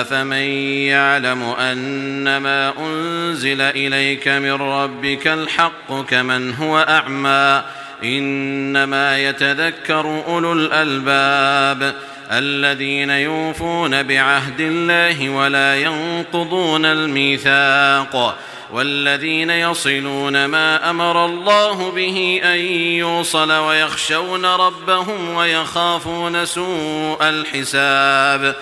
أفمن يعلم أنما أنزل إليك من ربك الحق كمن هو أعمى إنما يتذكر أولو الألباب الذين يوفون بعهد الله ولا ينقضون الميثاق والذين يصلون ما أمر الله به أن يوصل ويخشون ربهم ويخافون سوء الحساب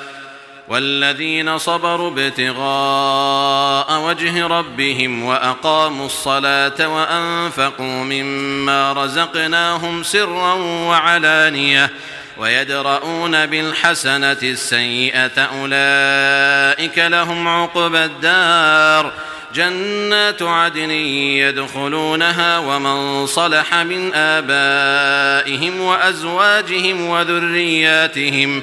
والذين صبروا ابتغاء وجه ربهم وأقاموا الصلاة وأنفقوا مما رزقناهم سرا وعلانية ويدرؤون بالحسنة السيئة أولئك لهم عقب الدار جنات عدن يدخلونها ومن صلح من آبائهم وأزواجهم وذرياتهم وذرياتهم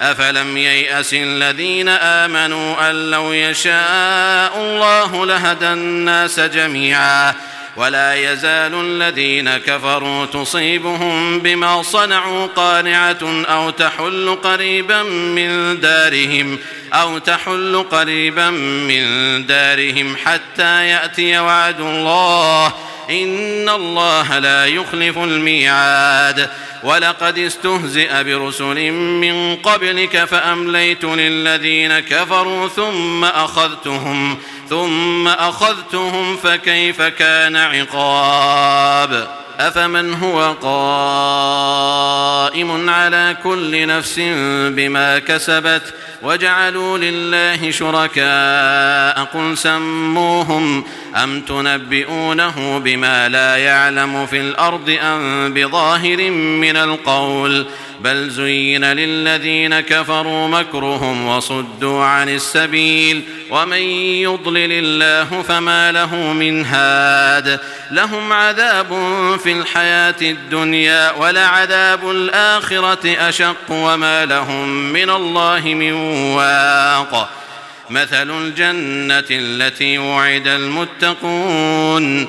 أفلم ييأس الذين آمنوا أن لو يشاء الله لهدى الناس جميعا ولا يزال الذين كفروا تصيبهم بما صنعوا قانعة أو تحل قريبا من دارهم أو تحل قريبا من دارهم حتى يأتي وعد الله ان الله لا يخلف الميعاد ولقد استهزئ برسل من قبلك فامليت للذين كفروا ثم اخذتهم ثم اخذتهم فكيف كان عقاب افمن هو قائم على كل نفس بما كسبت وجعلوا لله شركاء قل سموهم ام تنبئونه بما لا يعلم في الأرض ام بظاهر من القول ؟ بل زين للذين كفروا مكرهم وصدوا عن السبيل ومن يضلل الله فما له من هاد لهم عذاب في الحياة الدنيا ولعذاب الآخرة أشق وما لهم من الله من واق مثل الجنة التي وعد المتقون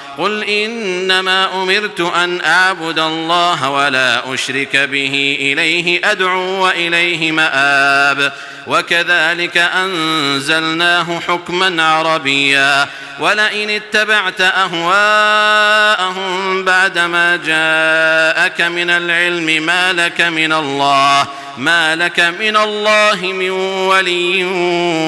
قل إنما أمرت أن أعبد الله ولا أشرك به إليه أدعو وإليه مآب. وكذلك أنزلناه حكما عربيا. ولئن اتبعت أهواءهم بعدما جاءك من العلم ما لك من الله. ما لك من الله من ولي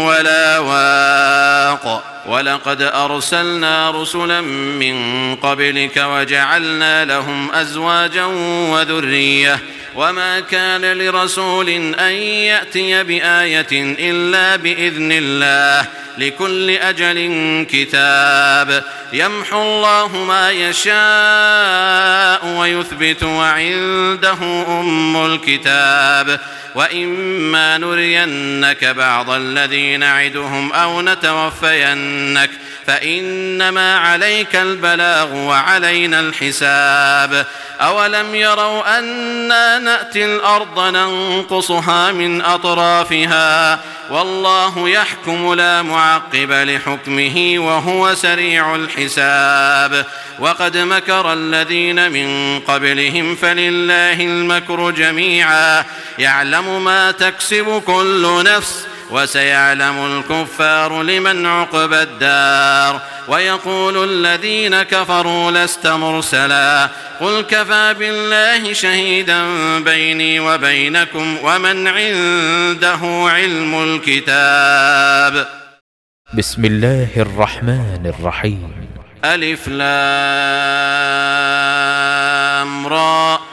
ولا واق. وَلَقَدْ أَرْسَلْنَا رُسُلًا مِّن قَبْلِكَ وَجَعَلْنَا لَهُمْ أَزْوَاجًا وَذُرِّيَّةً وما كان لرسول أن يأتي بآية إلا بإذن الله لكل أجل كتاب يمحو الله ما يشاء ويثبت وعنده أم الكتاب وإما نرينك بعض الذين نعدهم أو نتوفينك فإنما عليك البلاغ وعلينا الحساب أولم يروا أنا نأتي الأرض ننقصها من أطرافها والله يحكم لا معقب لحكمه وهو سريع الحساب وقد مكر الذين من قبلهم فلله المكر جميعا يعلم ما تكسب كل نفس وسيعلم الكفار لمن عقب الدار ويقول الذين كفروا لست مرسلا قل كفى بالله شهيدا بيني وبينكم ومن عنده علم الكتاب. بسم الله الرحمن الرحيم. ألف لام رأ.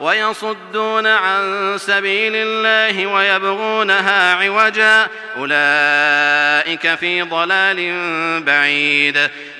ويصدون عن سبيل الله ويبغونها عوجا. أولئك في ضلال بعيد.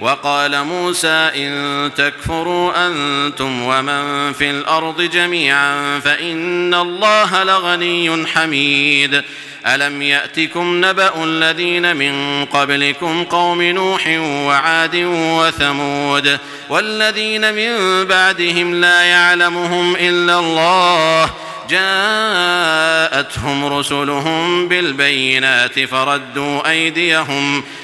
وقال موسى إن تكفروا أنتم ومن في الأرض جميعا فإن الله لغني حميد. ألم يأتكم نبأ الذين من قبلكم قوم نوح وعاد وثمود والذين من بعدهم لا يعلمهم إلا الله. جاءتهم رسلهم بالبينات فردوا أيديهم فردوا